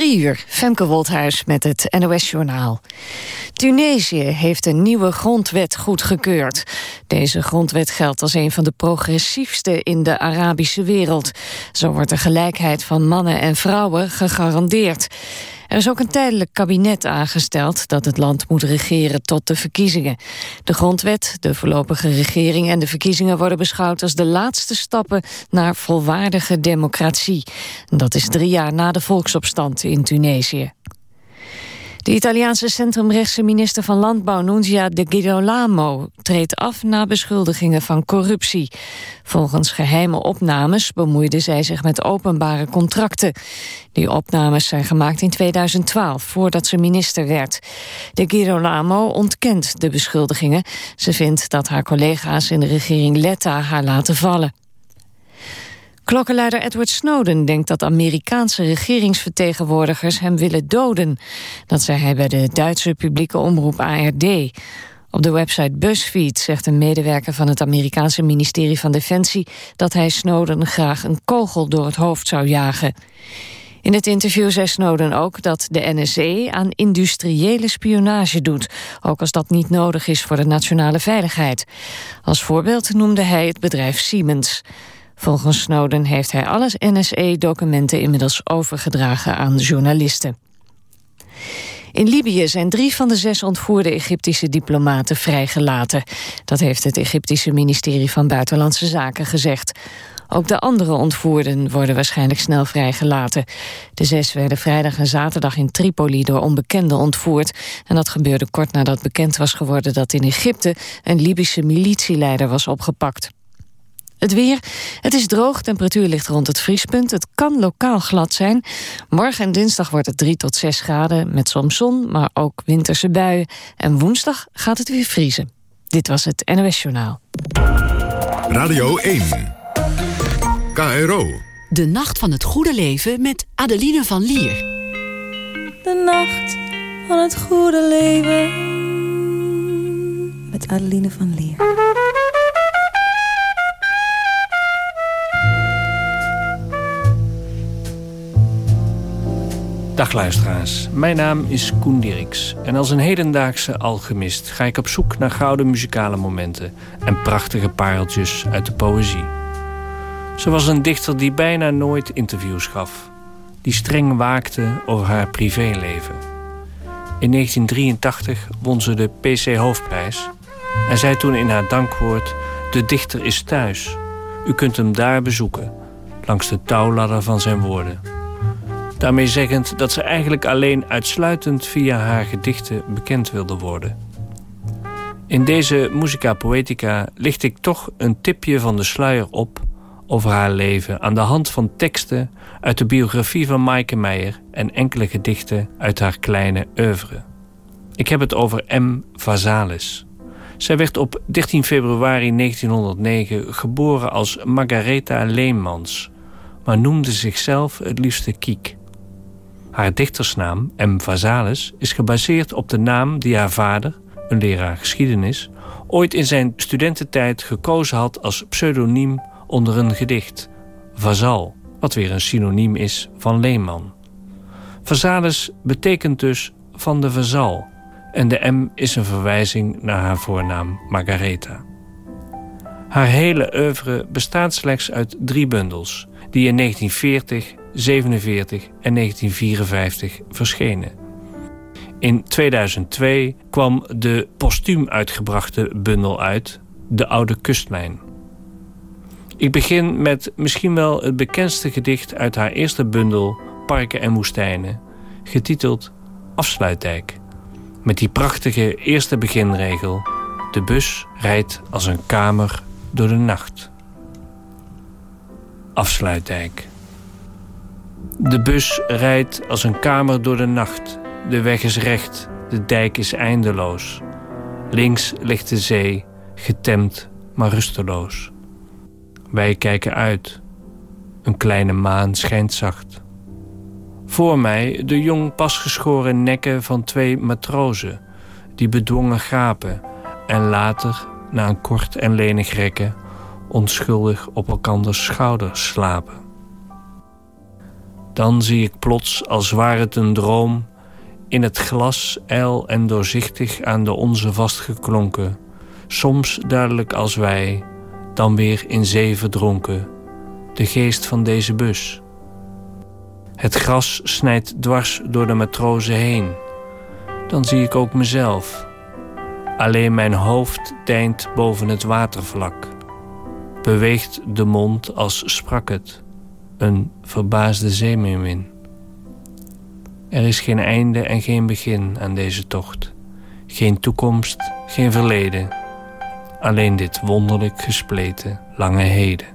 Drie uur, Femke Wolthuis met het NOS-journaal. Tunesië heeft een nieuwe grondwet goedgekeurd. Deze grondwet geldt als een van de progressiefste in de Arabische wereld. Zo wordt de gelijkheid van mannen en vrouwen gegarandeerd. Er is ook een tijdelijk kabinet aangesteld dat het land moet regeren tot de verkiezingen. De grondwet, de voorlopige regering en de verkiezingen worden beschouwd als de laatste stappen naar volwaardige democratie. Dat is drie jaar na de volksopstand in Tunesië. De Italiaanse centrumrechtse minister van Landbouw Nunzia de Girolamo treedt af na beschuldigingen van corruptie. Volgens geheime opnames bemoeide zij zich met openbare contracten. Die opnames zijn gemaakt in 2012, voordat ze minister werd. De Girolamo ontkent de beschuldigingen. Ze vindt dat haar collega's in de regering Letta haar laten vallen. Klokkenluider Edward Snowden denkt dat Amerikaanse regeringsvertegenwoordigers hem willen doden. Dat zei hij bij de Duitse publieke omroep ARD. Op de website BuzzFeed zegt een medewerker van het Amerikaanse ministerie van Defensie dat hij Snowden graag een kogel door het hoofd zou jagen. In het interview zei Snowden ook dat de NSE aan industriële spionage doet, ook als dat niet nodig is voor de nationale veiligheid. Als voorbeeld noemde hij het bedrijf Siemens. Volgens Snowden heeft hij alle NSE-documenten inmiddels overgedragen aan journalisten. In Libië zijn drie van de zes ontvoerde Egyptische diplomaten vrijgelaten. Dat heeft het Egyptische ministerie van Buitenlandse Zaken gezegd. Ook de andere ontvoerden worden waarschijnlijk snel vrijgelaten. De zes werden vrijdag en zaterdag in Tripoli door onbekenden ontvoerd. En dat gebeurde kort nadat bekend was geworden dat in Egypte... een Libische militieleider was opgepakt. Het weer. Het is droog, temperatuur ligt rond het vriespunt. Het kan lokaal glad zijn. Morgen en dinsdag wordt het 3 tot 6 graden... met soms zon, maar ook winterse buien. En woensdag gaat het weer vriezen. Dit was het NOS Journaal. Radio 1. KRO. De Nacht van het Goede Leven met Adeline van Lier. De Nacht van het Goede Leven. Met Adeline van Lier. Dag luisteraars, mijn naam is Koen Dirks en als een hedendaagse alchemist ga ik op zoek naar gouden muzikale momenten en prachtige pareltjes uit de poëzie. Ze was een dichter die bijna nooit interviews gaf, die streng waakte over haar privéleven. In 1983 won ze de PC Hoofdprijs en zei toen in haar dankwoord: De dichter is thuis. U kunt hem daar bezoeken, langs de touwladder van zijn woorden. Daarmee zeggend dat ze eigenlijk alleen uitsluitend via haar gedichten bekend wilde worden. In deze Musica Poetica licht ik toch een tipje van de sluier op over haar leven aan de hand van teksten uit de biografie van Maaike Meijer en enkele gedichten uit haar kleine oeuvre. Ik heb het over M. Vazalis. Zij werd op 13 februari 1909 geboren als Margaretha Leemans, maar noemde zichzelf het liefste Kiek. Haar dichtersnaam, M. Vazalis, is gebaseerd op de naam die haar vader, een leraar geschiedenis, ooit in zijn studententijd gekozen had als pseudoniem onder een gedicht, Vazal, wat weer een synoniem is van leeman. Vazalis betekent dus van de vazal en de M is een verwijzing naar haar voornaam Margaretha. Haar hele oeuvre bestaat slechts uit drie bundels, die in 1940 47 en 1954 verschenen. In 2002 kwam de postuum uitgebrachte bundel uit, De Oude Kustlijn. Ik begin met misschien wel het bekendste gedicht uit haar eerste bundel Parken en Woestijnen, getiteld Afsluitdijk. Met die prachtige eerste beginregel: De bus rijdt als een kamer door de nacht. Afsluitdijk. De bus rijdt als een kamer door de nacht. De weg is recht, de dijk is eindeloos. Links ligt de zee, getemd maar rusteloos. Wij kijken uit. Een kleine maan schijnt zacht. Voor mij de jong pasgeschoren nekken van twee matrozen... die bedwongen gapen en later, na een kort en lenig rekken... onschuldig op elkanders schouders slapen. Dan zie ik plots, als ware het een droom, in het glas ijl en doorzichtig aan de onze vastgeklonken, soms duidelijk als wij, dan weer in zee verdronken, de geest van deze bus. Het gras snijdt dwars door de matrozen heen. Dan zie ik ook mezelf. Alleen mijn hoofd deint boven het watervlak. Beweegt de mond als sprak het, een verbaasde zeemeermin. Er is geen einde en geen begin aan deze tocht. Geen toekomst, geen verleden. Alleen dit wonderlijk gespleten lange heden.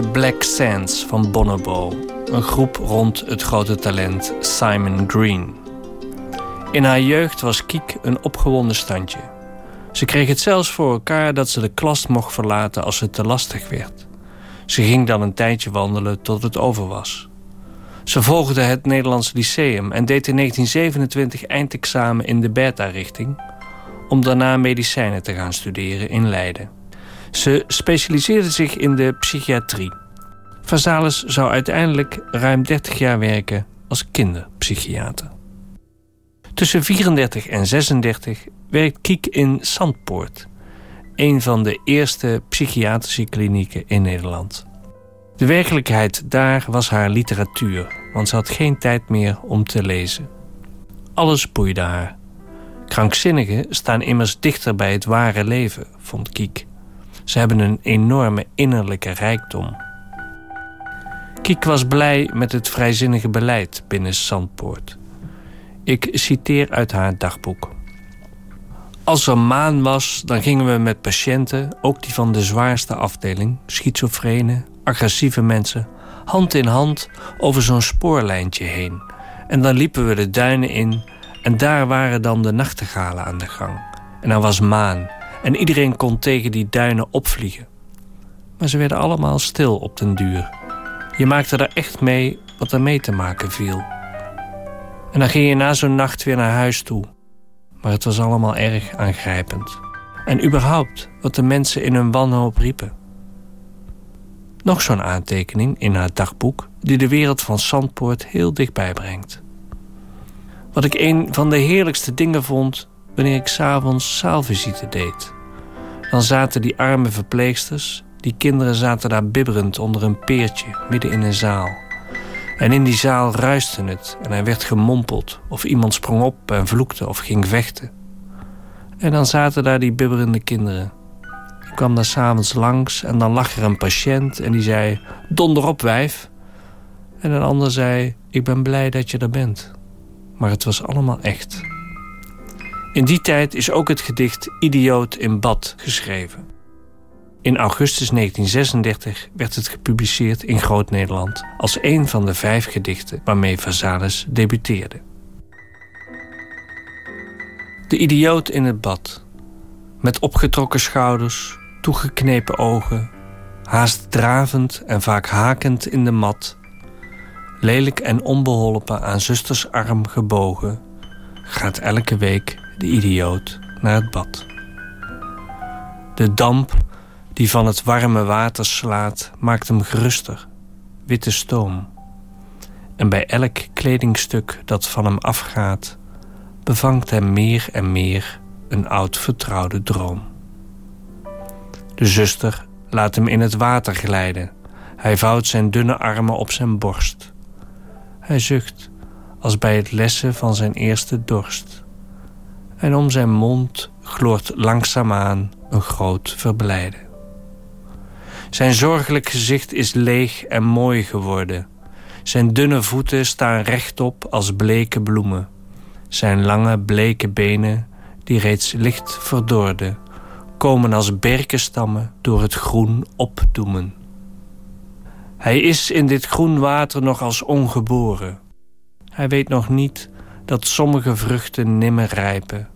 Black Sands van Bonobo, een groep rond het grote talent Simon Green. In haar jeugd was Kiek een opgewonden standje. Ze kreeg het zelfs voor elkaar dat ze de klas mocht verlaten als het te lastig werd. Ze ging dan een tijdje wandelen tot het over was. Ze volgde het Nederlands Lyceum en deed in 1927 eindexamen in de beta-richting... om daarna medicijnen te gaan studeren in Leiden. Ze specialiseerde zich in de psychiatrie. Vazalis zou uiteindelijk ruim 30 jaar werken als kinderpsychiater. Tussen 34 en 36 werkt Kiek in Zandpoort, een van de eerste psychiatrische klinieken in Nederland. De werkelijkheid daar was haar literatuur, want ze had geen tijd meer om te lezen. Alles boeide haar. Krankzinnigen staan immers dichter bij het ware leven, vond Kiek. Ze hebben een enorme innerlijke rijkdom. Kiek was blij met het vrijzinnige beleid binnen Zandpoort. Ik citeer uit haar dagboek. Als er maan was, dan gingen we met patiënten, ook die van de zwaarste afdeling, schizofrene, agressieve mensen, hand in hand over zo'n spoorlijntje heen. En dan liepen we de duinen in en daar waren dan de nachtegalen aan de gang. En er was maan en iedereen kon tegen die duinen opvliegen. Maar ze werden allemaal stil op den duur. Je maakte er echt mee wat er mee te maken viel. En dan ging je na zo'n nacht weer naar huis toe. Maar het was allemaal erg aangrijpend. En überhaupt wat de mensen in hun wanhoop riepen. Nog zo'n aantekening in haar dagboek die de wereld van Zandpoort heel dichtbij brengt. Wat ik een van de heerlijkste dingen vond wanneer ik s'avonds zaalvisite deed. Dan zaten die arme verpleegsters, die kinderen zaten daar bibberend onder een peertje midden in een zaal. En in die zaal ruiste het en er werd gemompeld of iemand sprong op en vloekte of ging vechten. En dan zaten daar die bibberende kinderen. Ik kwam daar s'avonds langs en dan lag er een patiënt en die zei... Donder op, wijf. En een ander zei... Ik ben blij dat je er bent. Maar het was allemaal echt. In die tijd is ook het gedicht Idioot in bad geschreven. In augustus 1936 werd het gepubliceerd in Groot-Nederland als een van de vijf gedichten waarmee Vazalis debuteerde. De idioot in het bad, met opgetrokken schouders, toegeknepen ogen, haast dravend en vaak hakend in de mat, lelijk en onbeholpen aan zusters arm gebogen, gaat elke week de idioot naar het bad. De damp die van het warme water slaat, maakt hem geruster, witte stoom. En bij elk kledingstuk dat van hem afgaat, bevangt hem meer en meer een oud vertrouwde droom. De zuster laat hem in het water glijden. Hij vouwt zijn dunne armen op zijn borst. Hij zucht als bij het lessen van zijn eerste dorst. En om zijn mond gloort langzaamaan een groot verblijden. Zijn zorgelijk gezicht is leeg en mooi geworden. Zijn dunne voeten staan rechtop als bleke bloemen. Zijn lange bleke benen, die reeds licht verdorden, komen als berkenstammen door het groen opdoemen. Hij is in dit groen water nog als ongeboren. Hij weet nog niet dat sommige vruchten nimmer rijpen.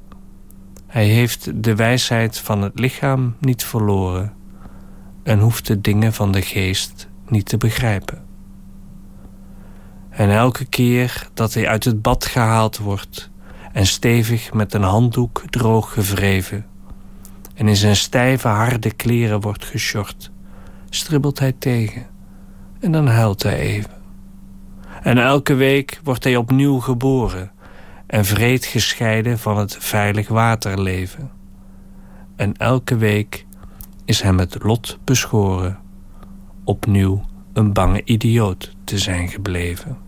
Hij heeft de wijsheid van het lichaam niet verloren en hoeft de dingen van de geest niet te begrijpen. En elke keer dat hij uit het bad gehaald wordt en stevig met een handdoek droog gevreven en in zijn stijve harde kleren wordt geschort, stribbelt hij tegen en dan huilt hij even. En elke week wordt hij opnieuw geboren en vreed gescheiden van het veilig waterleven. En elke week is hem het lot beschoren opnieuw een bange idioot te zijn gebleven.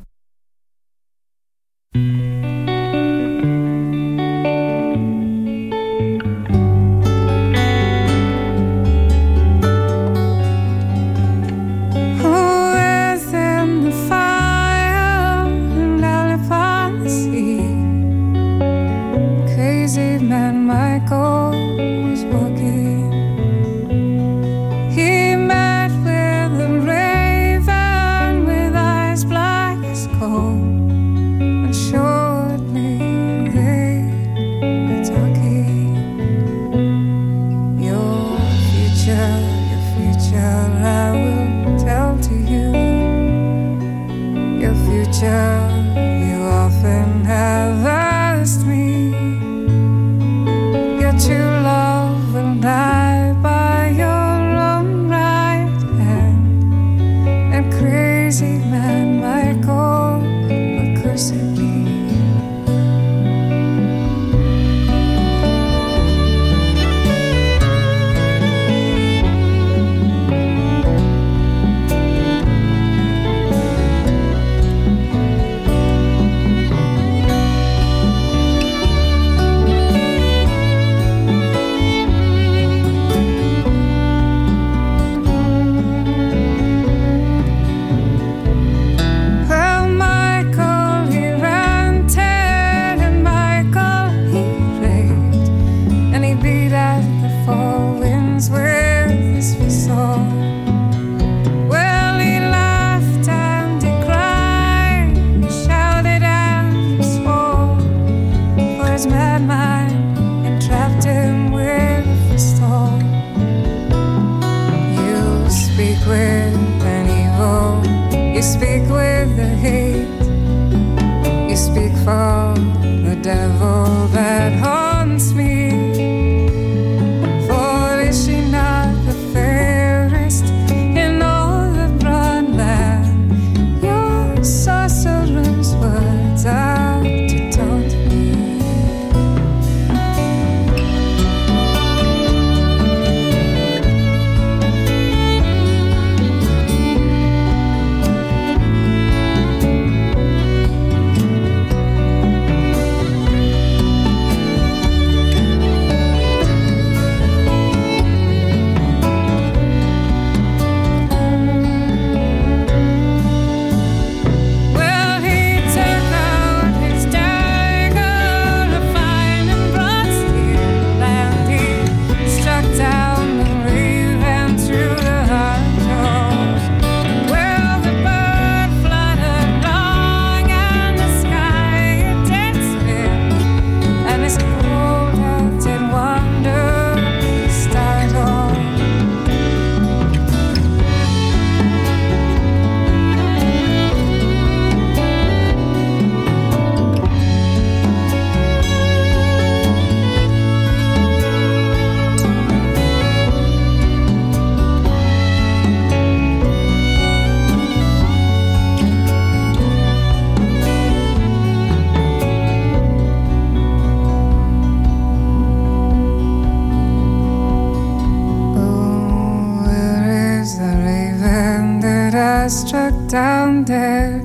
down dead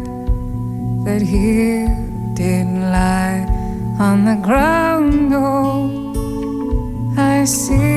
that he didn't lie on the ground. Oh, I see.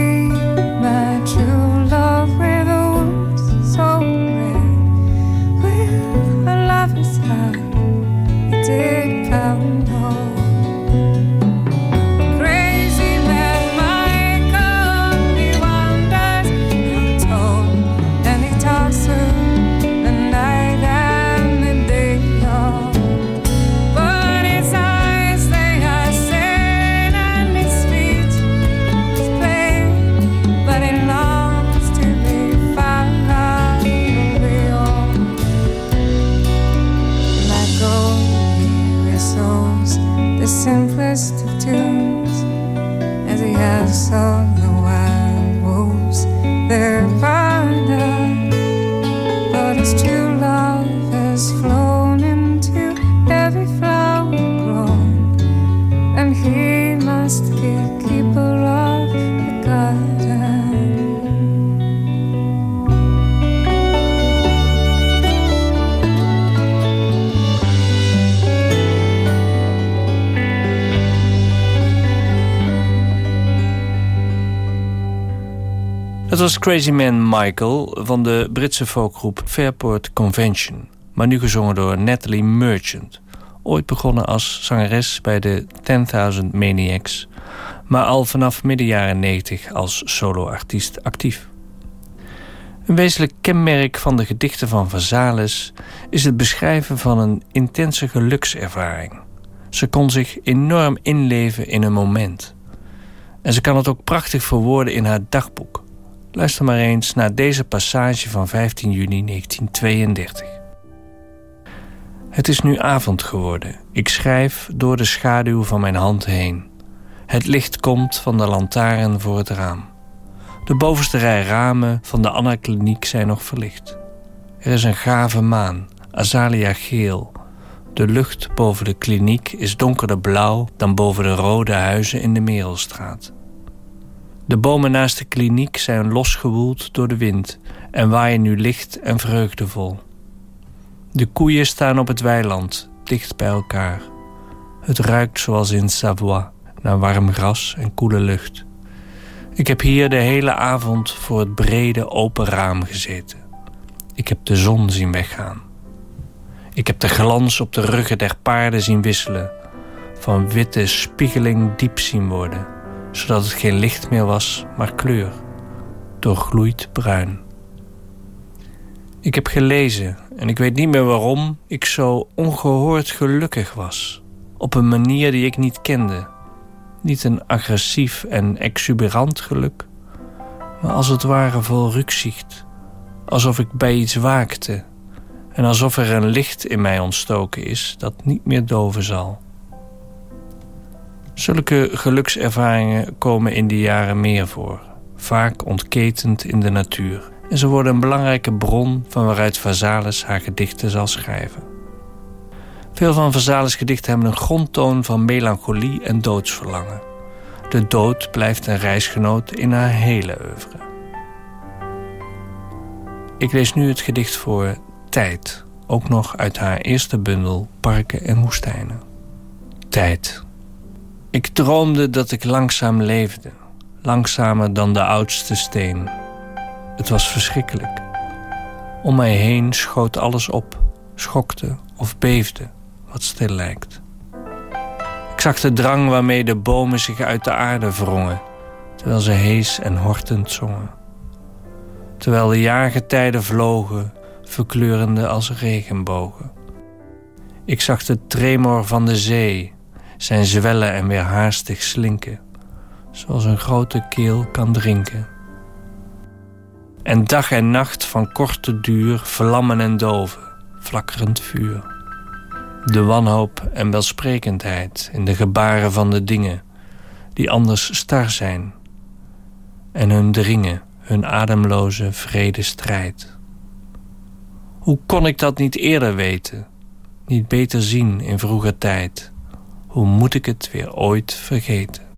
Was Crazy Man Michael van de Britse folkgroep Fairport Convention... maar nu gezongen door Natalie Merchant. Ooit begonnen als zangeres bij de 10.000 Maniacs... maar al vanaf midden jaren 90 als soloartiest actief. Een wezenlijk kenmerk van de gedichten van Vazalis... is het beschrijven van een intense gelukservaring. Ze kon zich enorm inleven in een moment... En ze kan het ook prachtig verwoorden in haar dagboek. Luister maar eens naar deze passage van 15 juni 1932. Het is nu avond geworden. Ik schrijf door de schaduw van mijn hand heen. Het licht komt van de lantaarn voor het raam. De bovenste rij ramen van de Anna-kliniek zijn nog verlicht. Er is een gave maan, azalea geel. De lucht boven de kliniek is donkerder blauw dan boven de rode huizen in de Merelstraat. De bomen naast de kliniek zijn losgewoeld door de wind en waaien nu licht en vreugdevol. De koeien staan op het weiland, dicht bij elkaar. Het ruikt zoals in Savoie, naar warm gras en koele lucht. Ik heb hier de hele avond voor het brede open raam gezeten. Ik heb de zon zien weggaan. Ik heb de glans op de ruggen der paarden zien wisselen, van witte spiegeling diep zien worden zodat het geen licht meer was, maar kleur, doorgloeid bruin. Ik heb gelezen en ik weet niet meer waarom ik zo ongehoord gelukkig was. Op een manier die ik niet kende. Niet een agressief en exuberant geluk, maar als het ware vol rukzicht. Alsof ik bij iets waakte En alsof er een licht in mij ontstoken is dat niet meer doven zal. Zulke gelukservaringen komen in die jaren meer voor, vaak ontketend in de natuur. En ze worden een belangrijke bron van waaruit Vazalis haar gedichten zal schrijven. Veel van Vazalis gedichten hebben een grondtoon van melancholie en doodsverlangen. De dood blijft een reisgenoot in haar hele oeuvre. Ik lees nu het gedicht voor Tijd, ook nog uit haar eerste bundel Parken en Woestijnen. Tijd. Ik droomde dat ik langzaam leefde, langzamer dan de oudste steen. Het was verschrikkelijk. Om mij heen schoot alles op, schokte of beefde, wat stil lijkt. Ik zag de drang waarmee de bomen zich uit de aarde wrongen, terwijl ze hees en hortend zongen. Terwijl de jaargetijden vlogen, verkleurende als regenbogen. Ik zag de tremor van de zee, zijn zwellen en weer haastig slinken, zoals een grote keel kan drinken. En dag en nacht van korte duur vlammen en doven, flakkerend vuur. De wanhoop en welsprekendheid in de gebaren van de dingen, die anders star zijn, en hun dringen, hun ademloze vredestrijd. Hoe kon ik dat niet eerder weten, niet beter zien in vroeger tijd? Hoe moet ik het weer ooit vergeten?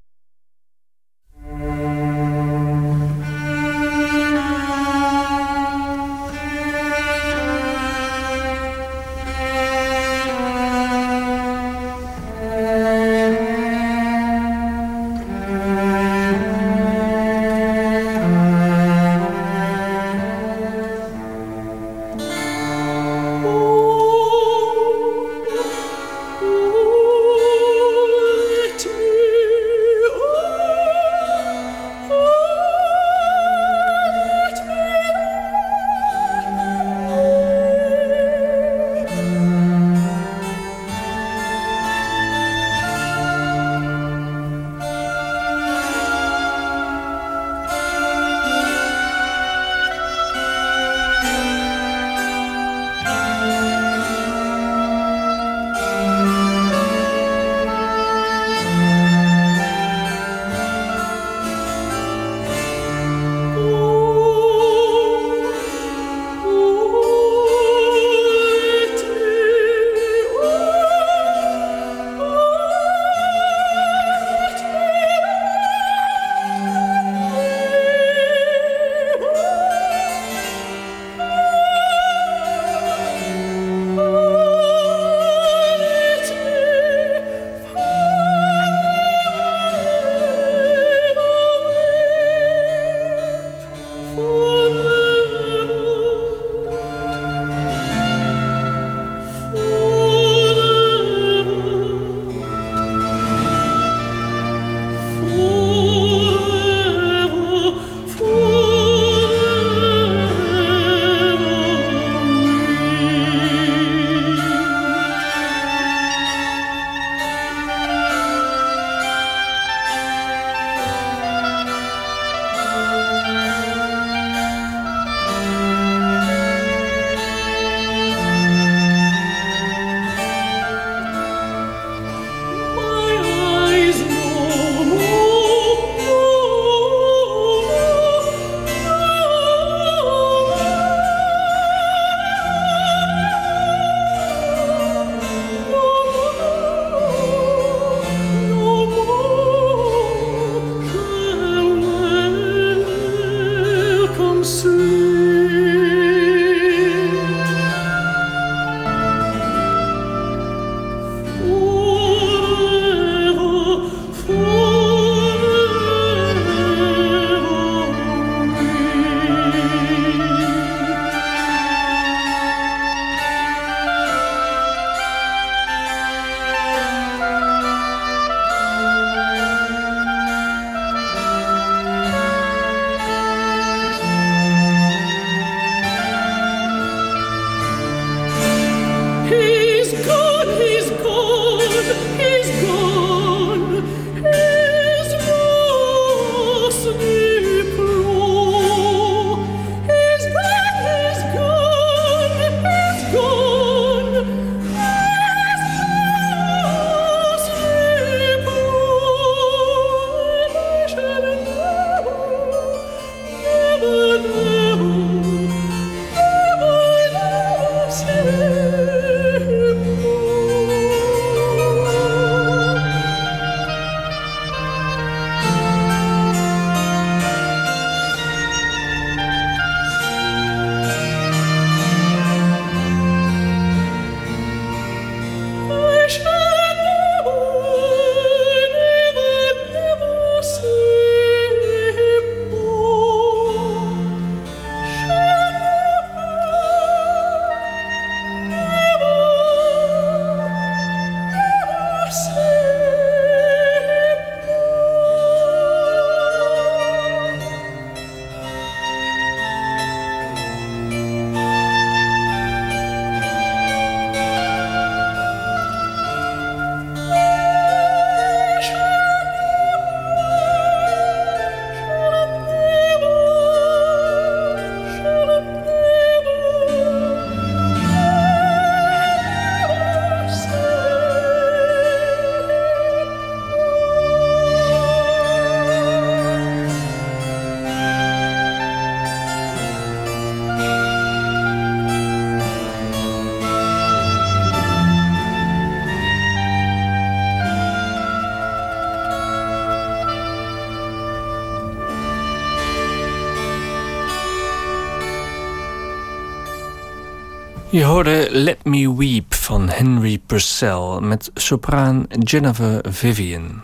Je hoorde Let Me Weep van Henry Purcell met sopraan Jennifer Vivian.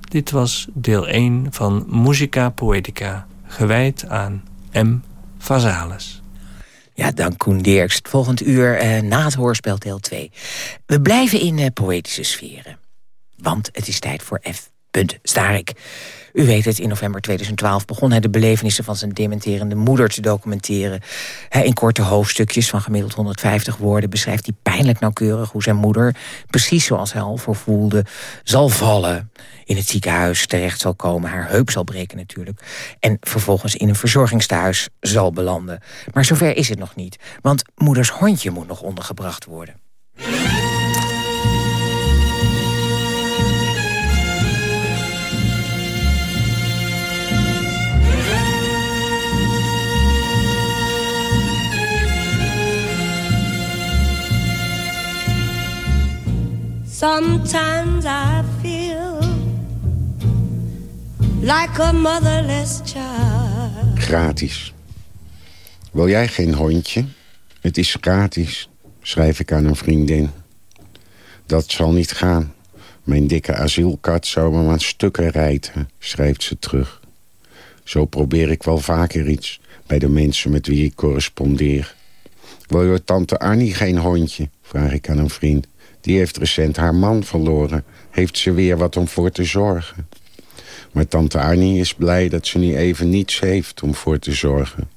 Dit was deel 1 van Musica Poetica, gewijd aan M. Vazalis. Ja, dank Koen Dirks. Volgend uur eh, na het hoorspel deel 2. We blijven in uh, poëtische sferen. Want het is tijd voor F. Starik. U weet het, in november 2012 begon hij de belevenissen van zijn dementerende moeder te documenteren. In korte hoofdstukjes van gemiddeld 150 woorden beschrijft hij pijnlijk nauwkeurig hoe zijn moeder, precies zoals hij al voor voelde, zal vallen. In het ziekenhuis terecht zal komen, haar heup zal breken natuurlijk. En vervolgens in een verzorgingstehuis zal belanden. Maar zover is het nog niet, want moeders hondje moet nog ondergebracht worden. Sometimes I feel like a motherless child. Gratis. Wil jij geen hondje? Het is gratis, schrijf ik aan een vriendin. Dat zal niet gaan. Mijn dikke asielkat zou me aan stukken rijten, schrijft ze terug. Zo probeer ik wel vaker iets bij de mensen met wie ik correspondeer. Wil je tante Annie geen hondje? vraag ik aan een vriend. Die heeft recent haar man verloren. Heeft ze weer wat om voor te zorgen. Maar tante Arnie is blij dat ze nu even niets heeft om voor te zorgen.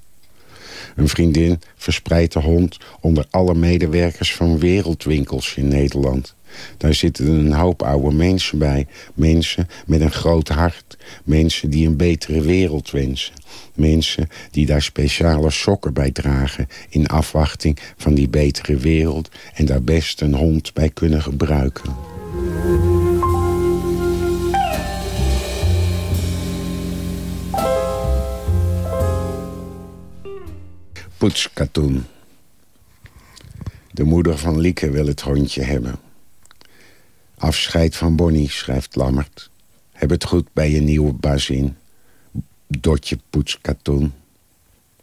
Een vriendin verspreidt de hond onder alle medewerkers van wereldwinkels in Nederland. Daar zitten een hoop oude mensen bij. Mensen met een groot hart. Mensen die een betere wereld wensen. Mensen die daar speciale sokken bij dragen... in afwachting van die betere wereld... en daar best een hond bij kunnen gebruiken. Poetskatoen. De moeder van Lieke wil het hondje hebben. Afscheid van Bonnie, schrijft Lammert. Heb het goed bij je nieuwe bazin. Dotje poetskatoen.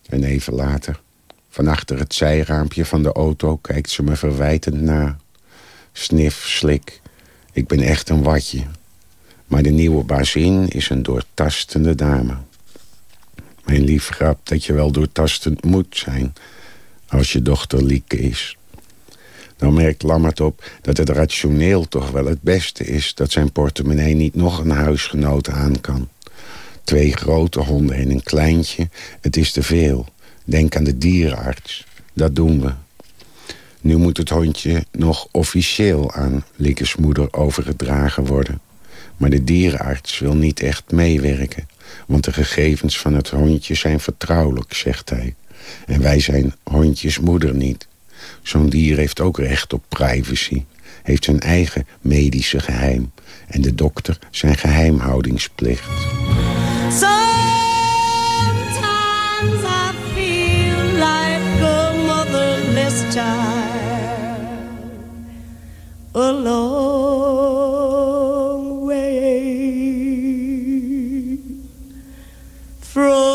En even later, van achter het zijraampje van de auto... kijkt ze me verwijtend na. Snif, slik. Ik ben echt een watje. Maar de nieuwe bazin is een doortastende dame. Mijn lief grap dat je wel doortastend moet zijn... als je dochter Lieke is. Dan merkt Lammert op dat het rationeel toch wel het beste is... dat zijn portemonnee niet nog een huisgenoot aan kan. Twee grote honden en een kleintje, het is te veel. Denk aan de dierenarts. Dat doen we. Nu moet het hondje nog officieel aan Liekes moeder overgedragen worden. Maar de dierenarts wil niet echt meewerken. Want de gegevens van het hondje zijn vertrouwelijk, zegt hij. En wij zijn hondjesmoeder niet. Zo'n dier heeft ook recht op privacy. Heeft zijn eigen medische geheim. En de dokter zijn geheimhoudingsplicht. Sometimes a motherless child. from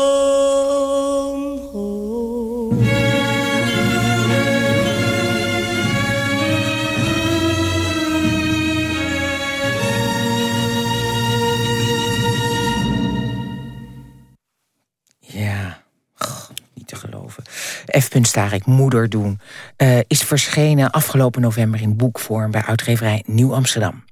F. Starik Moeder doen... Uh, is verschenen afgelopen november in boekvorm... bij uitgeverij Nieuw Amsterdam.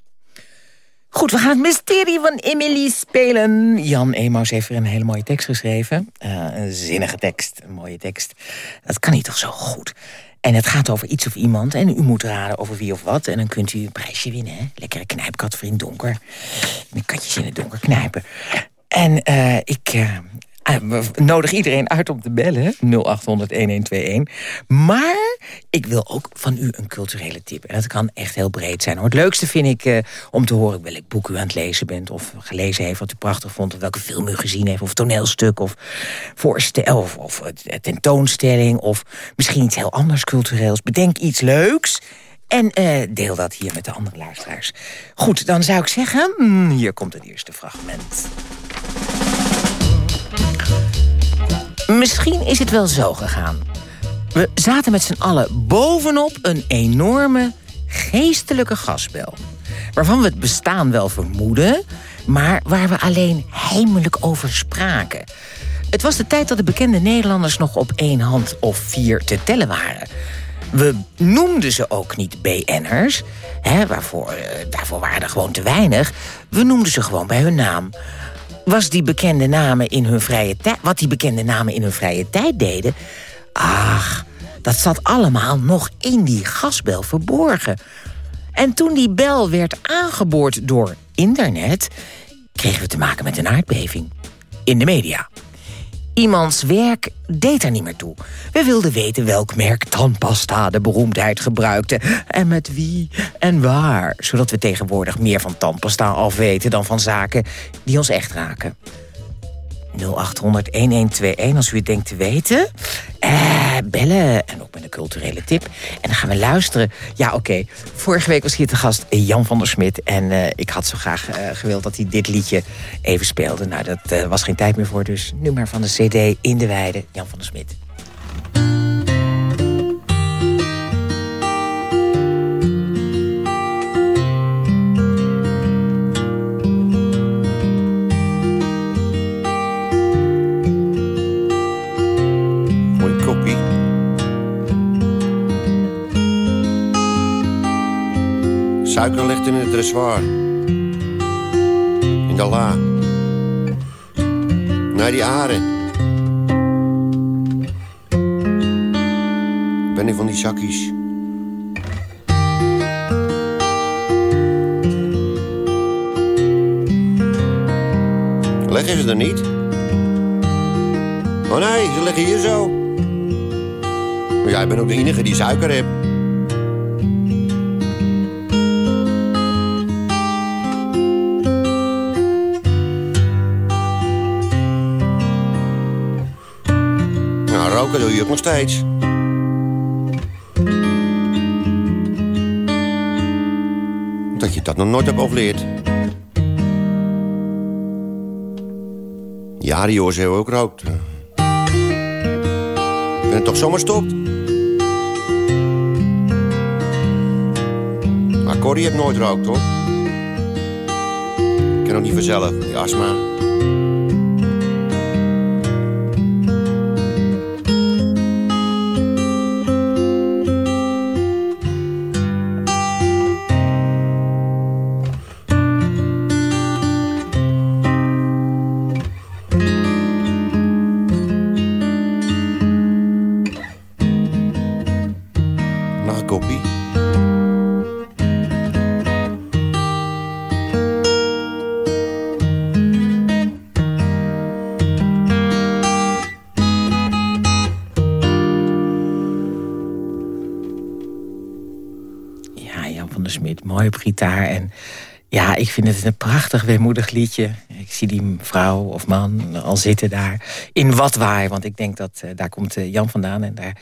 Goed, we gaan het mysterie van Emily spelen. Jan Emaus heeft weer een hele mooie tekst geschreven. Uh, een zinnige tekst, een mooie tekst. Dat kan hij toch zo goed. En het gaat over iets of iemand. En u moet raden over wie of wat. En dan kunt u een prijsje winnen. Hè? Lekkere knijpkat voor in het donker. Met katjes in het donker knijpen. En uh, ik, Ah, we nodigen iedereen uit om te bellen, 0800-1121. Maar ik wil ook van u een culturele tip. En dat kan echt heel breed zijn. Het leukste vind ik uh, om te horen welk boek u aan het lezen bent... of gelezen heeft, wat u prachtig vond... of welke film u gezien heeft, of toneelstuk, of voorstel... of, tentoonstelling, of misschien iets heel anders cultureels. Bedenk iets leuks... En uh, deel dat hier met de andere luisteraars. Goed, dan zou ik zeggen, mm, hier komt het eerste fragment. Misschien is het wel zo gegaan. We zaten met z'n allen bovenop een enorme geestelijke gasbel. Waarvan we het bestaan wel vermoeden, maar waar we alleen heimelijk over spraken. Het was de tijd dat de bekende Nederlanders nog op één hand of vier te tellen waren. We noemden ze ook niet BN'ers, waarvoor, eh, daarvoor waren er gewoon te weinig. We noemden ze gewoon bij hun naam. Was die bekende namen in hun vrije tijd, wat die bekende namen in hun vrije tijd deden, ach, dat zat allemaal nog in die gasbel verborgen. En toen die bel werd aangeboord door internet, kregen we te maken met een aardbeving. In de media. Iemands werk deed er niet meer toe. We wilden weten welk merk tandpasta de beroemdheid gebruikte... en met wie en waar. Zodat we tegenwoordig meer van tandpasta afweten... dan van zaken die ons echt raken. 0800-1121 als u het denkt te weten. Eh, bellen en ook met een culturele tip. En dan gaan we luisteren. Ja, oké. Vorige week was hier te gast Jan van der Smit. En uh, ik had zo graag uh, gewild dat hij dit liedje even speelde. Nou, dat uh, was geen tijd meer voor. Dus nu maar van de cd In de Weide, Jan van der Smit. Suiker ligt in het dressoir. In de la. Naar die aren. Ben ik van die zakjes. Leggen ze er niet? Oh nee, ze liggen hier zo. Maar jij bent ook de enige die suiker heeft. Roken doe je ook nog steeds. Dat je dat nog nooit hebt overleerd. Ja, die jongens hebben ook rookt. Ben het toch zomaar stopt? Maar Corrie heeft nooit rookt, hoor. Ik ken ook niet vanzelf, die astma. Gitaar. En ja, ik vind het een prachtig weemoedig liedje. Ik zie die vrouw of man al zitten daar in Watwaai. Want ik denk dat uh, daar komt uh, Jan vandaan en daar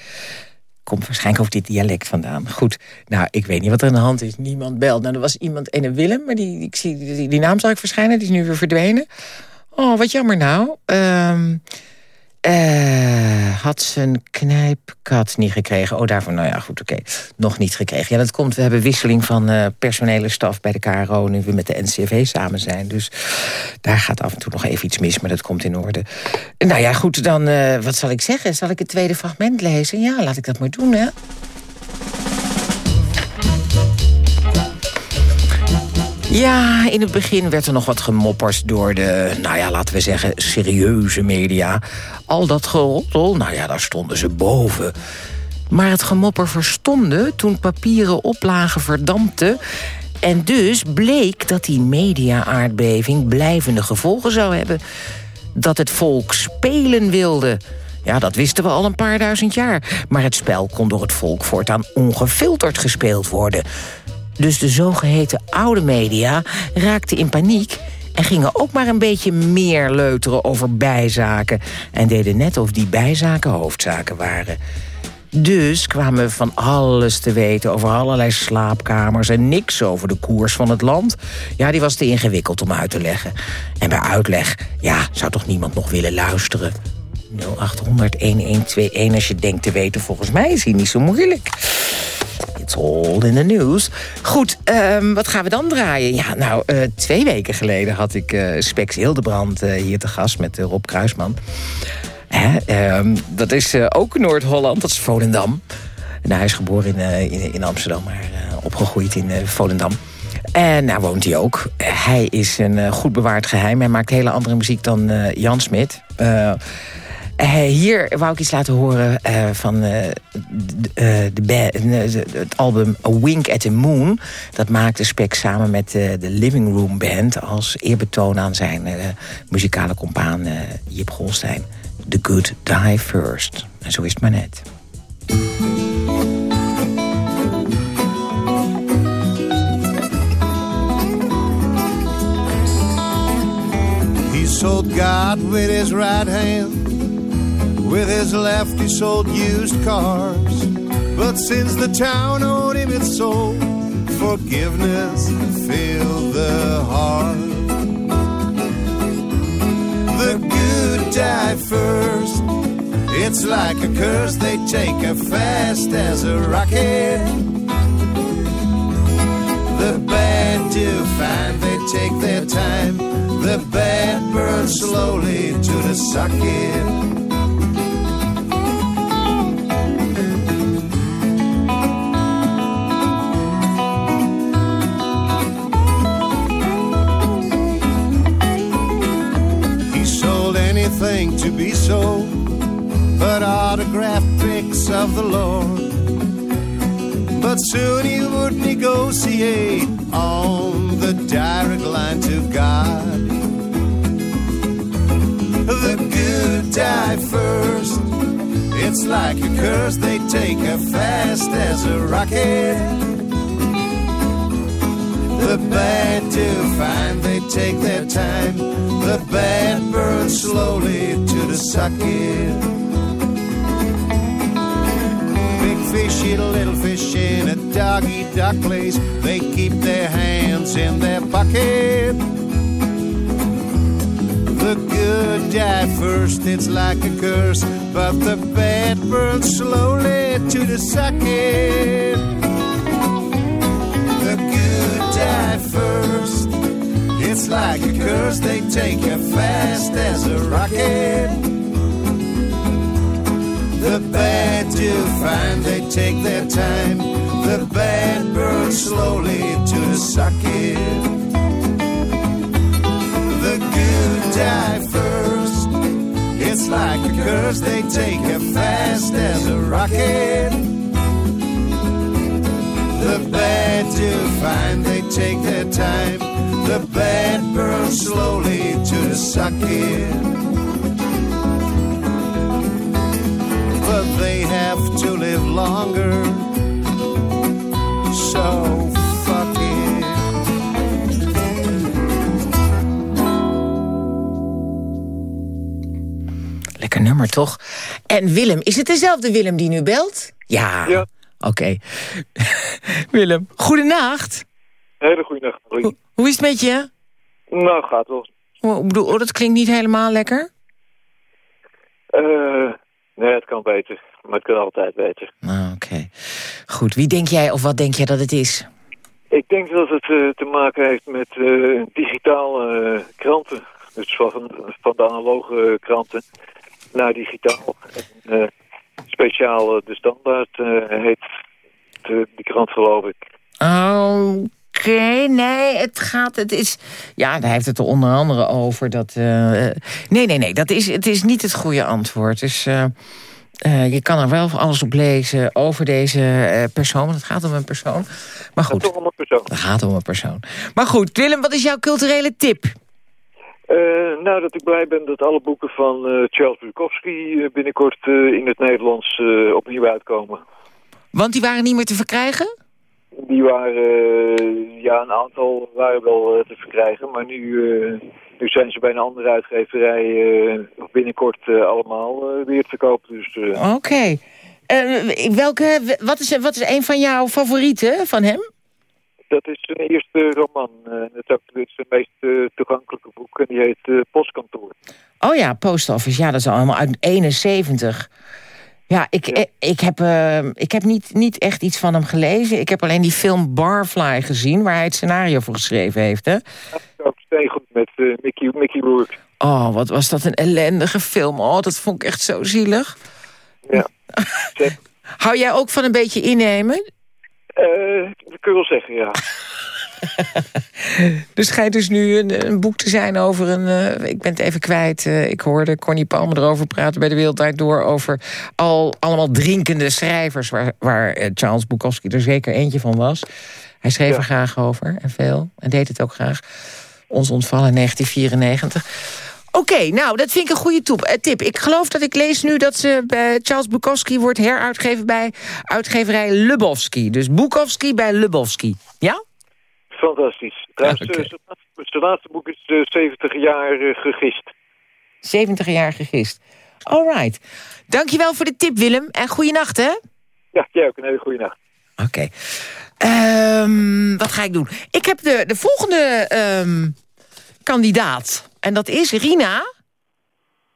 komt waarschijnlijk ook dit dialect vandaan. Goed, nou, ik weet niet wat er aan de hand is. Niemand belt. Nou, er was iemand, ene Willem, maar die, ik zie, die, naam zag ik verschijnen. Die is nu weer verdwenen. Oh, wat jammer nou. Um, uh, had zijn knijpkat niet gekregen. Oh, daarvoor, nou ja, goed, oké. Nog niet gekregen. Ja, dat komt, we hebben wisseling van uh, personele staf bij de KRO... nu we met de NCV samen zijn. Dus daar gaat af en toe nog even iets mis, maar dat komt in orde. Nou ja, goed, dan, uh, wat zal ik zeggen? Zal ik het tweede fragment lezen? Ja, laat ik dat maar doen, hè. Ja, in het begin werd er nog wat gemopperd door de, nou ja, laten we zeggen, serieuze media. Al dat gerottel, nou ja, daar stonden ze boven. Maar het gemopper verstomde toen papieren oplagen verdampte... en dus bleek dat die media-aardbeving blijvende gevolgen zou hebben. Dat het volk spelen wilde... Ja, dat wisten we al een paar duizend jaar. Maar het spel kon door het volk voortaan ongefilterd gespeeld worden. Dus de zogeheten oude media raakten in paniek en gingen ook maar een beetje meer leuteren over bijzaken... en deden net of die bijzaken hoofdzaken waren. Dus kwamen we van alles te weten over allerlei slaapkamers... en niks over de koers van het land. Ja, die was te ingewikkeld om uit te leggen. En bij uitleg, ja, zou toch niemand nog willen luisteren? 0800-1121 als je denkt te weten. Volgens mij is hij niet zo moeilijk. It's all in the news. Goed, um, wat gaan we dan draaien? Ja, nou, uh, twee weken geleden had ik uh, Spex Hildebrand uh, hier te gast met Rob Kruisman. Um, dat is ook Noord-Holland, dat is Volendam. Nou, hij is geboren in, in, in Amsterdam, maar opgegroeid in Volendam. En nou woont hij ook. Hij is een goed bewaard geheim. Hij maakt hele andere muziek dan Jan Smit. Uh, hier wou ik iets laten horen uh, van uh, de, het album A Wink at the Moon. Dat maakte Spek samen met de Living Room Band... als eerbetoon aan zijn muzikale compaan Jip Golstein. The Good Die First. En zo is het maar net. He sold God with his right hand With his left, he sold used cars. But since the town owed him its soul, forgiveness filled the heart. The good die first. It's like a curse, they take as fast as a rocket. The bad do fine, they take their time. The bad burn slowly to the socket. Anything to be sold but autographed pics of the Lord. But soon he would negotiate on the direct line to God. The good die first. It's like a curse, they take as fast as a rocket. The bad do fine, they take their time the bad burns slowly to the socket. Big fish eat a little fish in a dog eat duck place. They keep their hands in their bucket. The good die first, it's like a curse, but the bad burns slowly to the socket. First. It's like a curse, they take you fast as a rocket. The bad do fine, they take their time. The bad burn slowly to the socket. The good die first. It's like a curse, they take you fast as a rocket. The bad do fine, they take their time. The bad burns slowly to the socket. But they have to live longer. So fuck it. Lekker nummer toch? En Willem, is het dezelfde Willem die nu belt? Ja. Ja. Oké. Okay. Willem, goedenacht. Hele goede nacht. Hoe, is het met je? Nou, gaat wel. Oh, bedoel, oh, dat klinkt niet helemaal lekker? Uh, nee, het kan beter. Maar het kan altijd beter. Ah, Oké. Goed, wie denk jij of wat denk jij dat het is? Ik denk dat het uh, te maken heeft met uh, digitale kranten. Dus van, van de analoge kranten naar digitaal. En, speciaal de standaard heet de, die krant, geloof ik. Oh, Oké, nee, het gaat, het is... Ja, daar heeft het er onder andere over dat... Uh, nee, nee, nee, dat is, het is niet het goede antwoord. Dus uh, uh, je kan er wel alles op lezen over deze persoon. Het gaat om een persoon. Maar goed, het gaat om een persoon. Het gaat om een persoon. Maar goed, Willem, wat is jouw culturele tip? Nou, dat ik blij ben dat alle boeken van Charles Bukowski binnenkort in het Nederlands opnieuw uitkomen. Want die waren niet meer te verkrijgen? Die waren, ja, een aantal waren wel te verkrijgen, maar nu, nu zijn ze bij een andere uitgeverij binnenkort allemaal weer te koop. Dus, Oké. welke, wat, is, wat is een van jouw favorieten van hem? Dat is zijn eerste roman. Uh, het is ook zijn meest uh, toegankelijke boek. En die heet uh, Postkantoor. Oh ja, Post Office. Ja, dat is allemaal uit 71. Ja, ik, ja. ik heb, ik heb niet, niet echt iets van hem gelezen. Ik heb alleen die film Barfly gezien... waar hij het scenario voor geschreven heeft, hè? Dat is ook goed met Mickey, Mickey Rourke. Oh, wat was dat een ellendige film. Oh, dat vond ik echt zo zielig. Ja. Hou jij ook van een beetje innemen? Uh, dat kun je wel zeggen, ja. er schijnt dus nu een, een, boek te zijn over een... Uh, ik ben het even kwijt. Uh, ik hoorde Connie Palmer erover praten bij de Wereldtijd Door... over al, allemaal drinkende schrijvers... waar, waar Charles Bukowski er zeker eentje van was. Hij schreef ja. er graag over en veel. En deed het ook graag. Ons ontvallen in 1994. Oké, nou, dat vind ik een goede uh, tip. Ik geloof dat ik lees nu dat ze bij Charles Bukowski wordt heruitgegeven bij uitgeverij Lubowski. Dus Bukowski bij Lubowski. Ja? Fantastisch. Ja, okay. zijn laatste boek is uh, 70 jaar uh, gegist. 70 jaar gegist. All right. Dankjewel voor de tip, Willem. En goeienacht, hè? Ja, jij ook een hele goede nacht. Oké. Okay. Um, wat ga ik doen? Ik heb de, de volgende um, kandidaat. En dat is Rina.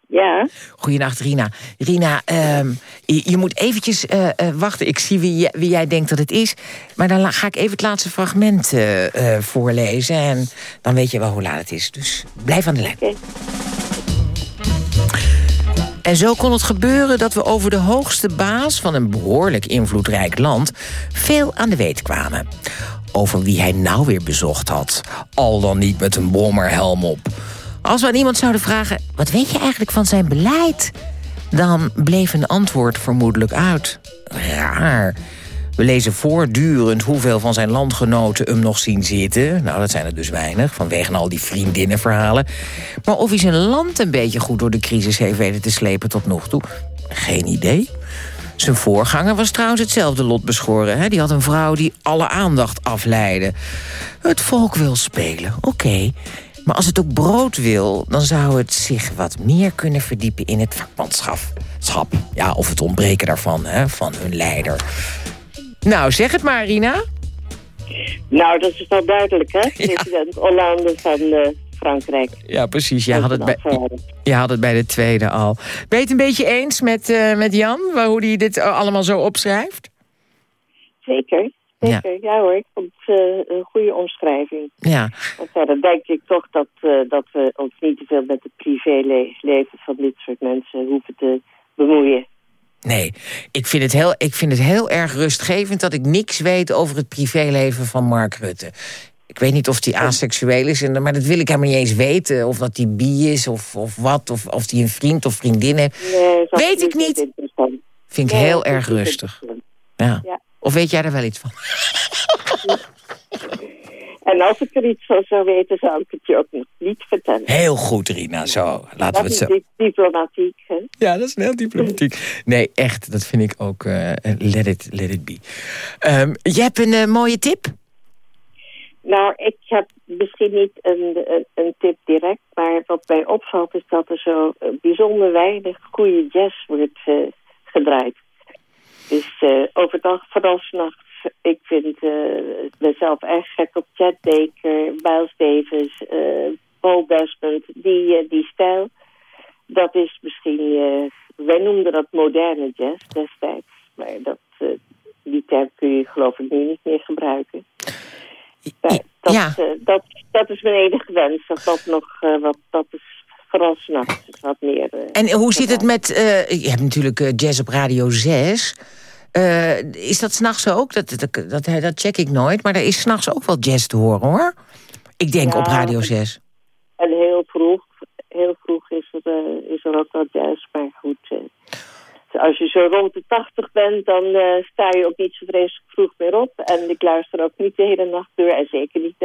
Ja. Goedenacht, Rina. Rina, um, je, je, moet eventjes uh, uh, wachten. Ik zie wie, wie, jij denkt dat het is. Maar dan ga ik even het laatste fragment uh, voorlezen. En dan weet je wel hoe laat het is. Dus blijf aan de lijn. Okay. En zo kon het gebeuren dat we over de hoogste baas van een behoorlijk invloedrijk land veel aan de weet kwamen. Over wie hij nou weer bezocht had. Al dan niet met een bommerhelm op. Als we aan iemand zouden vragen... wat weet je eigenlijk van zijn beleid? Dan bleef een antwoord vermoedelijk uit. Raar. We lezen voortdurend hoeveel van zijn landgenoten hem nog zien zitten. Nou, dat zijn er dus weinig, vanwege al die vriendinnenverhalen. Maar of hij zijn land een beetje goed door de crisis heeft weten te slepen tot nog toe... geen idee. Zijn voorganger was trouwens hetzelfde lot beschoren. Hè? Die had een vrouw die alle aandacht afleidde. Het volk wil spelen, oké. Maar als het ook brood wil, dan zou het zich wat meer kunnen verdiepen in het vakmanschap. Ja, of het ontbreken daarvan, hè, van hun leider. Nou, zeg het maar, Rina. Nou, dat is wel duidelijk, hè? President ja. Hollande van uh, Frankrijk. Ja, precies. Je had, het bij, je had het bij de tweede al. Ben je het een beetje eens met, uh, met Jan, hoe hij dit allemaal zo opschrijft? Zeker. Zeker, ja, ja hoor. Ik vond het uh, een goede omschrijving. Ja. Want verder denk ik toch dat, uh, dat we ons niet te veel met het privéleven van dit soort mensen hoeven te bemoeien. Nee, ik vind, het heel, ik vind het heel erg rustgevend dat ik niks weet over het privéleven van Mark Rutte. Ik weet niet of hij aseksueel is, maar dat wil ik helemaal niet eens weten. Of dat hij bi is, of, of wat, of, of hij een vriend of vriendin heeft. Nee, weet ik niet. Vind ik nee, heel erg rustig. Ja. ja. Of weet jij er wel iets van? En als ik er iets van zou weten, zou ik het je ook nog niet vertellen. Heel goed, Rina. Zo, laten dat we het zo. Dat is diplomatiek, hè? Ja, dat is heel diplomatiek. Nee, echt, dat vind ik ook. Uh, let, it, let it be. Um, je hebt een uh, mooie tip? Nou, ik heb misschien niet een, een, een, tip direct, maar wat mij opvalt is dat er zo bijzonder weinig goede jazz wordt uh, gedraaid. Dus uh, overdag, vooral s'nachts. Ik vind uh, mezelf echt gek op Chad Baker, Miles Davis, uh, Paul Desmond. Die, die stijl, dat is misschien... wij noemden dat moderne jazz destijds. Maar dat, die term kun je geloof ik nu niet meer gebruiken. Dat, ja. dat, dat is mijn enige wens. Dat dat nog wat... Dat is vooral s'nachts wat meer... en hoe zit het met... je hebt natuurlijk jazz op Radio 6... Uh, is dat s'nachts ook? Dat, dat, dat, dat, check ik nooit. Maar er is s'nachts ook wel jazz te horen, hoor. Ik denk ja, op Radio 6. En heel vroeg, heel vroeg is er, is er ook wel jazz. Maar goed, als je zo rond de 80 bent... dan sta je ook niet zo vreselijk vroeg meer op. En ik luister ook niet de hele nacht door. En zeker niet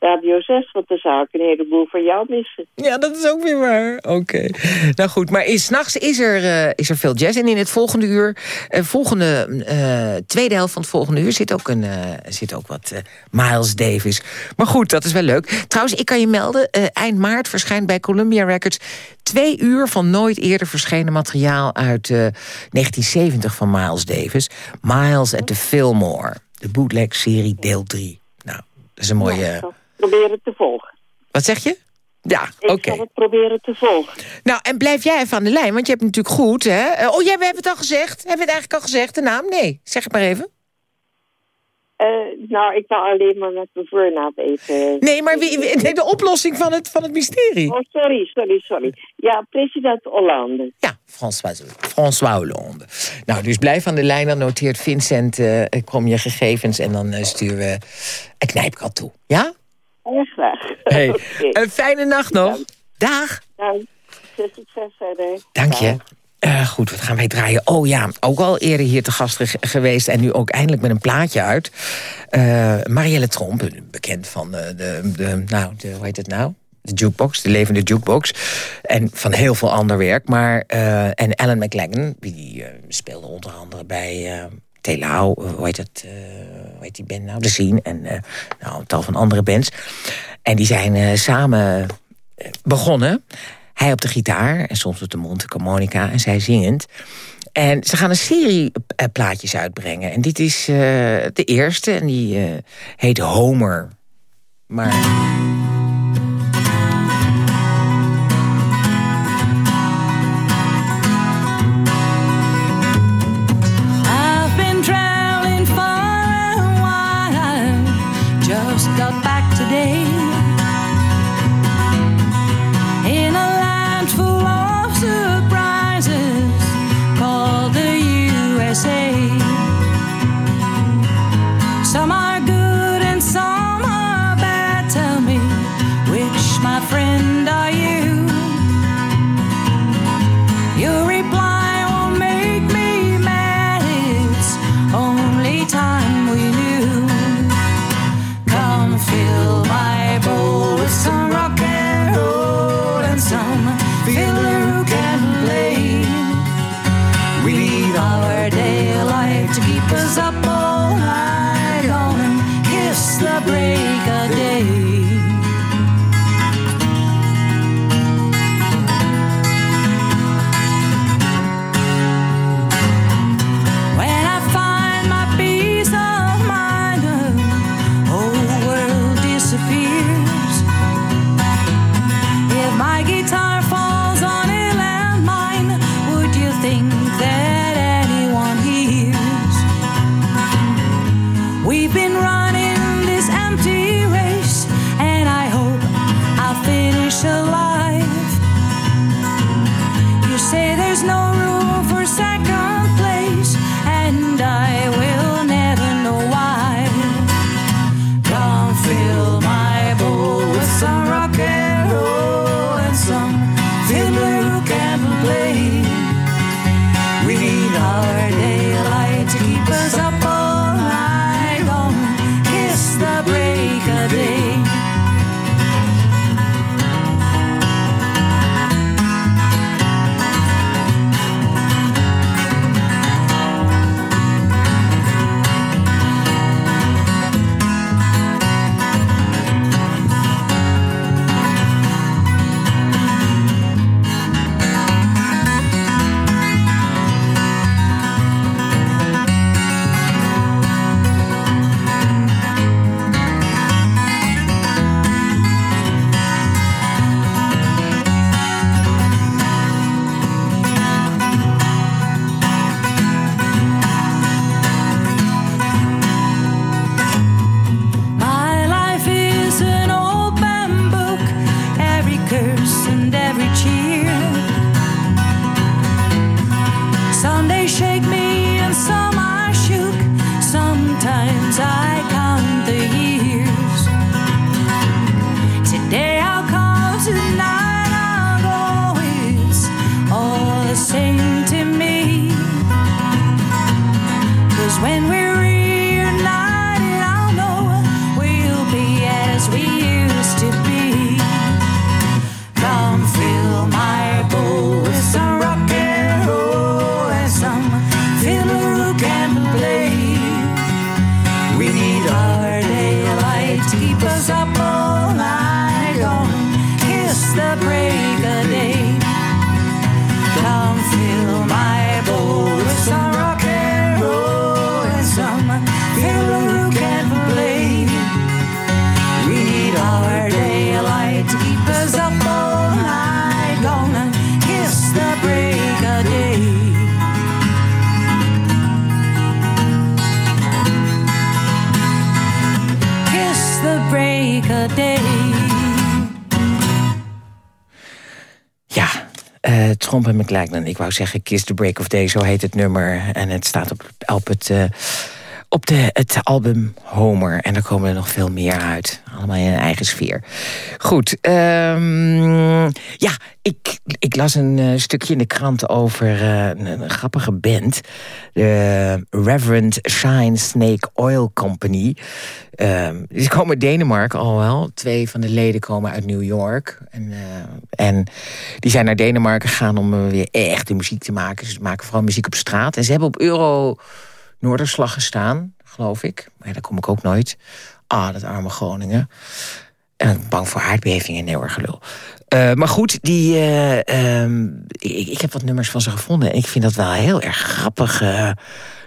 Radio 6, want dan zou ik een heleboel van jou missen. Ja, dat is ook weer waar. Oké. Okay. Nou goed, maar s'nachts is, er, uh, is er veel jazz. En in het volgende uur, uh, volgende, uh, tweede helft van het volgende uur... zit ook, een, zit ook wat Miles Davis. Maar goed, dat is wel leuk. Trouwens, ik kan je melden, eind maart verschijnt bij Columbia Records... twee uur van nooit eerder verschenen materiaal uit 1970 van Miles Davis. Miles at the Fillmore, de bootleg-serie deel 3. Nou, Dat is een mooie... Ik proberen te volgen. Wat zeg je? Ja, Ik oké. zal het proberen te volgen. Nou, en blijf jij even aan de lijn, want je hebt natuurlijk goed, hè? Eh, Oh, jij we hebben het al gezegd. Hebben we het eigenlijk al gezegd, de naam? Nee, zeg het maar even. Eh, nou, ik wil alleen maar met mijn voornaam even... Nee, maar wie, de oplossing van het, van het mysterie. Oh, sorry, sorry, sorry. Ja, president Hollande. Ja, François, François Hollande. Nou, dus blijf aan de lijn, dan noteert Vincent uh, Krom je gegevens... en dan uh, sturen we een knijpkat toe. Ja? Graag. Hey. Een fijne nacht nog. Dag. Dank. Veel succes verder. Dank je. Eh, goed, wat gaan wij draaien? Oh ja, ook al eerder hier te gast ge- geweest... en nu ook eindelijk met een plaatje uit. Eh, Marielle Tromp, bekend van de, de, de... Nou, de, hoe heet het nou? De jukebox, de levende jukebox. En van heel veel ander werk. Maar, eh, en Alan McLagan, die eh, speelde onder andere bij... eh Telau, hoe heet het? eh, hoe heet die band nou? De Scene. En eh, nou, een tal van andere bands. En die zijn eh, samen begonnen. Hij op de gitaar en soms op de mondharmonica en zij zingend. En ze gaan een serie plaatjes uitbrengen. En dit is de eerste en die heet Homer. Maar... En McLaglen. Ik wou zeggen Kiss the Break of Day, zo heet het nummer. En het staat op, op het... eh, op de, het album Homer. En daar komen er nog veel meer uit. Allemaal in een eigen sfeer. Goed. ehm, ja, ik, ik las een eh, stukje in de krant over eh, een, grappige band. De Reverend Shine Snake Oil Company. Ehm, die komen uit Denemarken al wel. Twee van de leden komen uit New York. En, eh, en die zijn naar Denemarken gegaan om weer echt de muziek te maken. Ze maken vooral muziek op straat. En ze hebben op Euro Noorderslag gestaan, geloof ik. Maar daar kom ik ook nooit. Ah, dat arme Groningen. En bang voor aardbevingen, nee hoor, gelul. Eh, maar goed, die, eh, ehm, ik, ik heb wat nummers van ze gevonden. En ik vind dat wel heel erg grappige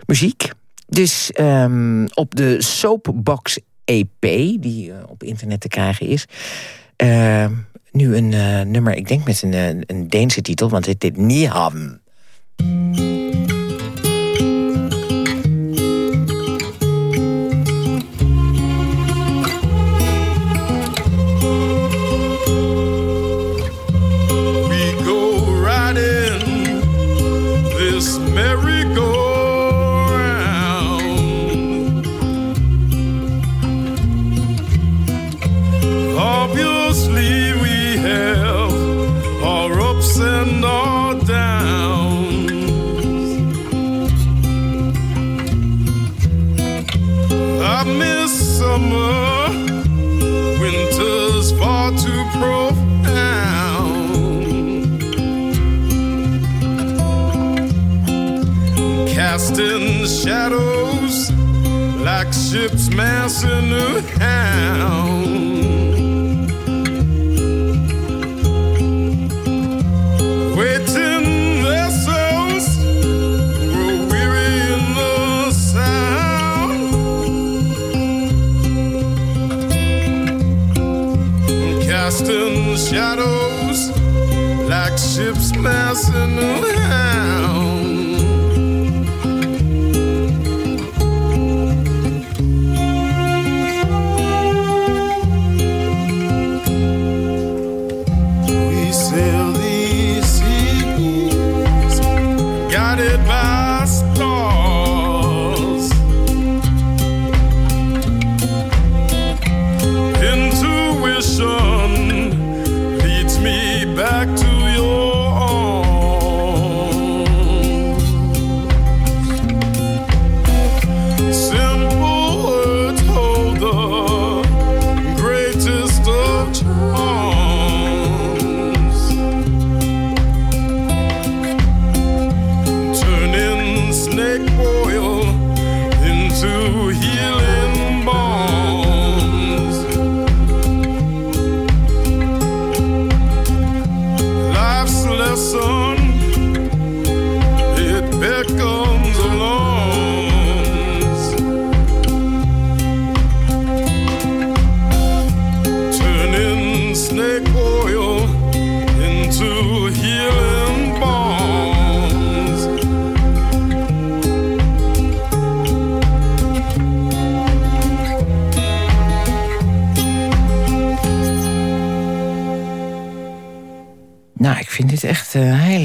muziek. Dus ehm, op de Soapbox EP, die eh, op internet te krijgen is... ehm, nu een eh, nummer, ik denk met een, eh, een Deense titel... want het heet Niham. Shadows like ships massing around. Waiting grow weary in the sound. Casting shadows like ships massing around.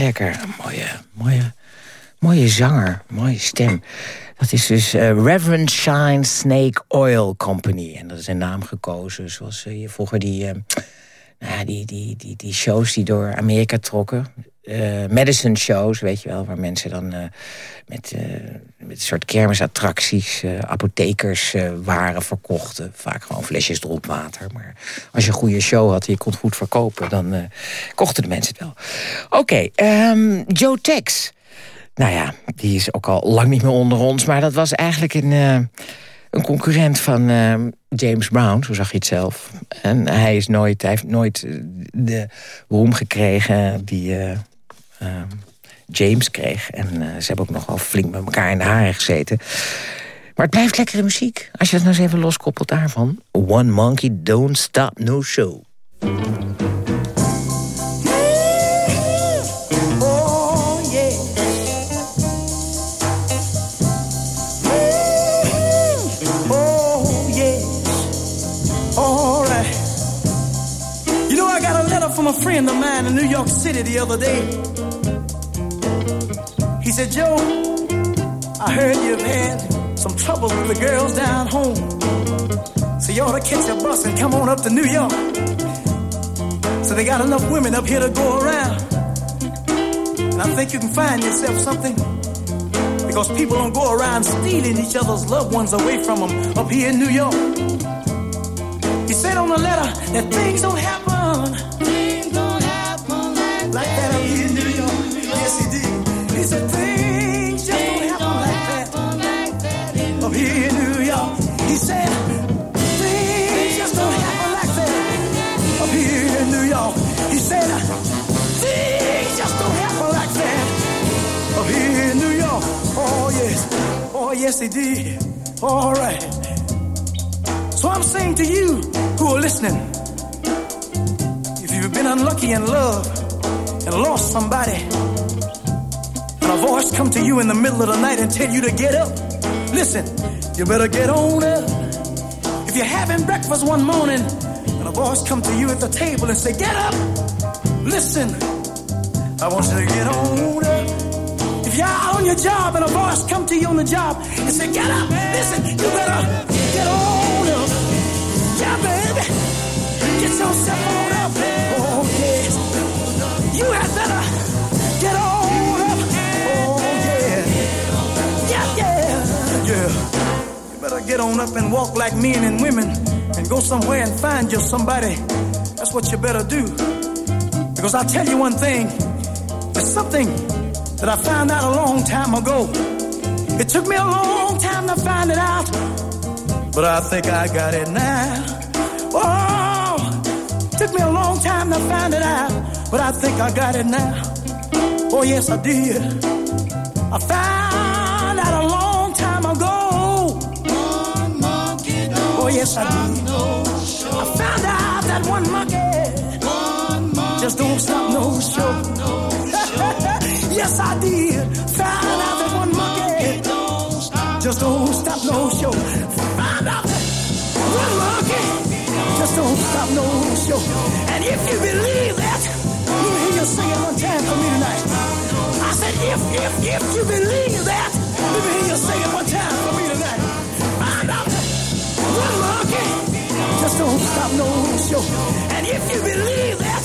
Lekker. Mooie, mooie, mooie zanger, mooie stem. Dat is dus eh, Reverend Shine Snake Oil Company. En dat is een naam gekozen zoals eh, je vroeger die, eh, nou die, die, die, die shows die door Amerika trokken. Eh, medicine shows, weet je wel, waar mensen dan eh, met, eh, met een soort kermisattracties, apothekers waren verkochten. Vaak gewoon flesjes dropwater. Maar als je een goede show had en je kon goed verkopen, dan kochten de mensen het wel. Oké, ehm, Joe Tex. Nou ja, die is ook al lang niet meer onder ons, maar dat was eigenlijk een, een concurrent van eh, James Brown, zo zag je het zelf. En hij, is nooit, hij heeft nooit de roem gekregen die James kreeg. En eh, ze hebben ook nog wel flink met elkaar in de haren gezeten. Maar het blijft lekkere muziek. Als je het nou eens even loskoppelt daarvan. One Monkey Don't Stop No Show. All right. friend of mine in New York City the other day. He said, Joe, I heard you've had some trouble with the girls down home. So you ought to catch a bus and come on up to New York. So they got enough women up here to go around. And I think you can find yourself something. Because people don't go around stealing each other's loved ones away from them up here in New York. He said on the letter that things don't happen. Things don't happen like, like that said things just don't happen like that up here in New York. He said things just don't happen like that up here in New York. He said things just don't happen like that up oh, here in New York. Oh yes, oh yes, he did. All right. So I'm saying to you who are listening, if you've been unlucky in love and lost somebody, a voice come to you in the middle of the night and tell you to get up, listen, you better get on up. If you're having breakfast one morning and a voice come to you at the table and say, get up, listen, I want you to get on up. If you're on your job and a voice come to you on the job and say, get up, listen, you better get on up. Yeah, baby, get yourself on up. Oh, yes. You had better better get on up and walk like men and women and go somewhere and find you somebody. That's what you better do. Because I'll tell you one thing. There's something that I found out a long time ago. It took me a long time to find it out, but I think I got it now. Oh, took me a long time to find it out, but I think I got it now. Oh, yes, I did. I found yes, I did. I found out that one monkey just don't stop no show. yes, I did. Found out that one monkey just don't stop no show. Found out that one monkey just don't stop no show. And if you believe that, me hear you sing it one time for me tonight. I said, if, if, if you believe that, let me hear you sing it one time for me tonight. Found out that one don't stop no show. And if you believe that,